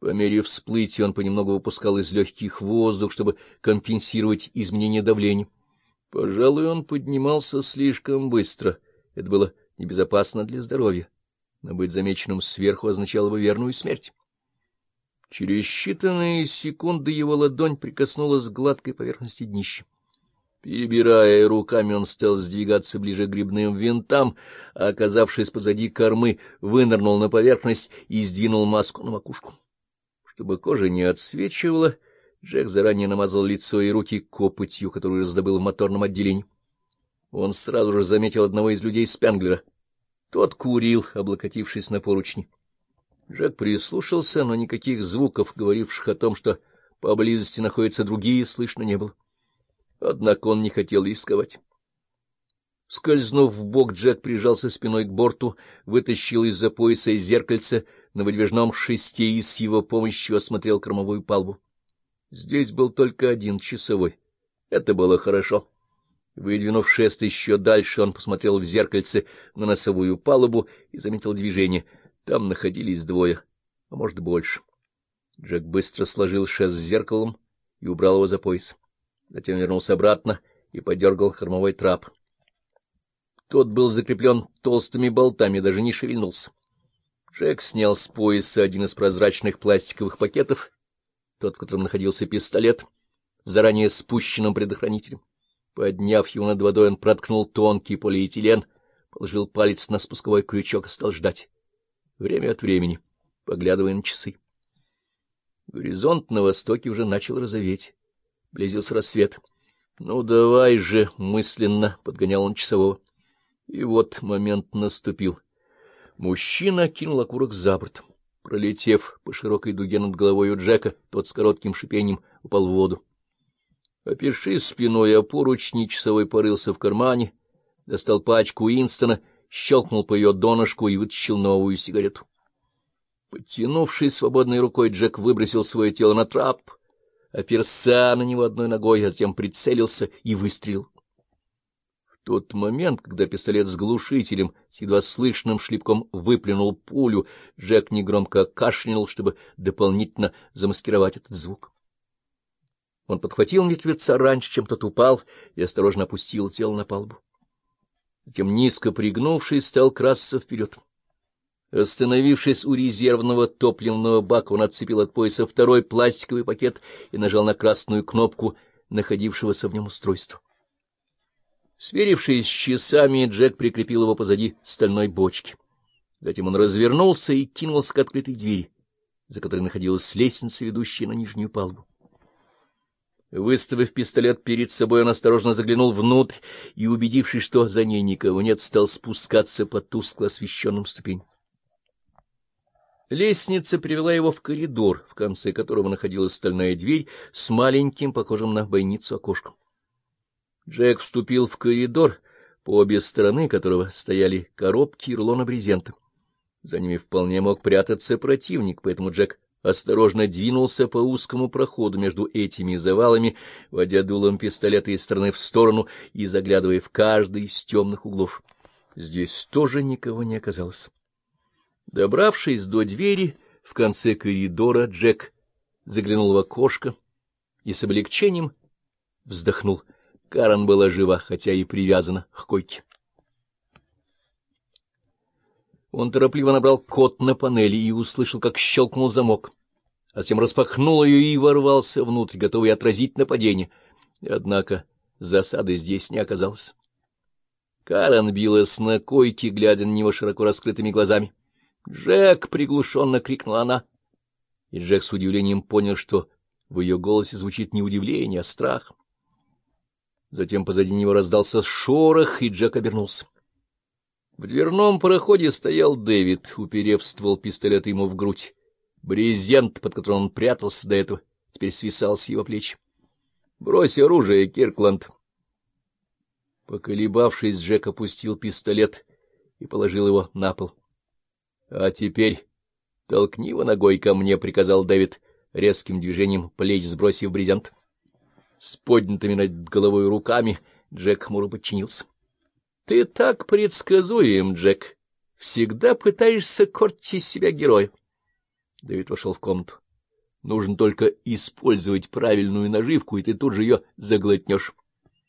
По мере всплытия он понемногу выпускал из легких воздух, чтобы компенсировать изменение давления. Пожалуй, он поднимался слишком быстро. Это было небезопасно для здоровья. Но быть замеченным сверху означало бы верную смерть. Через считанные секунды его ладонь прикоснулась к гладкой поверхности днища. Перебирая руками, он стал сдвигаться ближе к грибным винтам, а, оказавшись позади кормы, вынырнул на поверхность и сдвинул маску на макушку. Чтобы кожа не отсвечивала, Джек заранее намазал лицо и руки копотью, которую раздобыл в моторном отделении. Он сразу же заметил одного из людей Спенглера. Тот курил, облокотившись на поручни. Джек прислушался, но никаких звуков, говоривших о том, что поблизости находятся другие, слышно не было. Однако он не хотел рисковать. Скользнув в бок, Джек прижался спиной к борту, вытащил из-за пояса зеркальце на выдвижном шесте и с его помощью осмотрел кормовую палбу. Здесь был только один часовой. Это было хорошо. Выдвинув шест еще дальше, он посмотрел в зеркальце на носовую палубу и заметил движение. Там находились двое, а может, больше. Джек быстро сложил шест с зеркалом и убрал его за пояс. Затем вернулся обратно и подергал кормовой трап. Тот был закреплен толстыми болтами, даже не шевельнулся. Джек снял с пояса один из прозрачных пластиковых пакетов, тот, в котором находился пистолет, заранее спущенным предохранителем. Подняв его над водой, он проткнул тонкий полиэтилен, положил палец на спусковой крючок и стал ждать. Время от времени, поглядывая на часы. Горизонт на востоке уже начал розоветь. Близился рассвет. — Ну, давай же, — мысленно подгонял он часового. И вот момент наступил. Мужчина кинул окурок за борт. Пролетев по широкой дуге над головой у Джека, тот с коротким шипением упал в воду. Опершись спиной о поручни, часовой порылся в кармане, достал пачку Инстона, щелкнул по ее донышку и вытащил новую сигарету. Подтянувшись свободной рукой, Джек выбросил свое тело на трап — оперся на него одной ногой, а затем прицелился и выстрелил. Тот момент, когда пистолет с глушителем с едва слышным шлепком выплюнул пулю, Джек негромко кашлянул, чтобы дополнительно замаскировать этот звук. Он подхватил мертвеца раньше, чем тот упал, и осторожно опустил тело на палубу. Затем, низко пригнувшись, стал красться вперед. Остановившись у резервного топливного бака, он отцепил от пояса второй пластиковый пакет и нажал на красную кнопку находившегося в нем устройства. Сверившись с часами, Джек прикрепил его позади стальной бочки. Затем он развернулся и кинулся к открытой двери, за которой находилась лестница, ведущая на нижнюю палубу. Выставив пистолет перед собой, он осторожно заглянул внутрь и, убедившись, что за ней никого нет, стал спускаться по тускло освещенным ступеням. Лестница привела его в коридор, в конце которого находилась стальная дверь с маленьким, похожим на бойницу, окошком. Джек вступил в коридор, по обе стороны которого стояли коробки и рулона брезента. За ними вполне мог прятаться противник, поэтому Джек осторожно двинулся по узкому проходу между этими завалами, водя дулом пистолета из стороны в сторону и заглядывая в каждый из темных углов. Здесь тоже никого не оказалось. Добравшись до двери, в конце коридора Джек заглянул в окошко и с облегчением вздохнул. Карен была жива, хотя и привязана к койке. Он торопливо набрал код на панели и услышал, как щелкнул замок, а затем распахнул ее и ворвался внутрь, готовый отразить нападение. Однако засады здесь не оказалось. Карен билась на койке, глядя на него широко раскрытыми глазами. «Джек!» — приглушенно крикнула она. И Джек с удивлением понял, что в ее голосе звучит не удивление, а страх. Затем позади него раздался шорох, и Джек обернулся. В дверном проходе стоял Дэвид, уперев ствол пистолета ему в грудь. Брезент, под которым он прятался до этого, теперь свисал с его плеч. — Брось оружие, Киркланд! Поколебавшись, Джек опустил пистолет и положил его на пол. — А теперь толкни его ногой ко мне, — приказал Дэвид, резким движением плеч сбросив брезент. С поднятыми над головой руками Джек хмуро подчинился. — Ты так предсказуем, Джек. Всегда пытаешься кортить из себя героя. Дэвид вошел в комнату. Нужно только использовать правильную наживку, и ты тут же ее заглотнешь.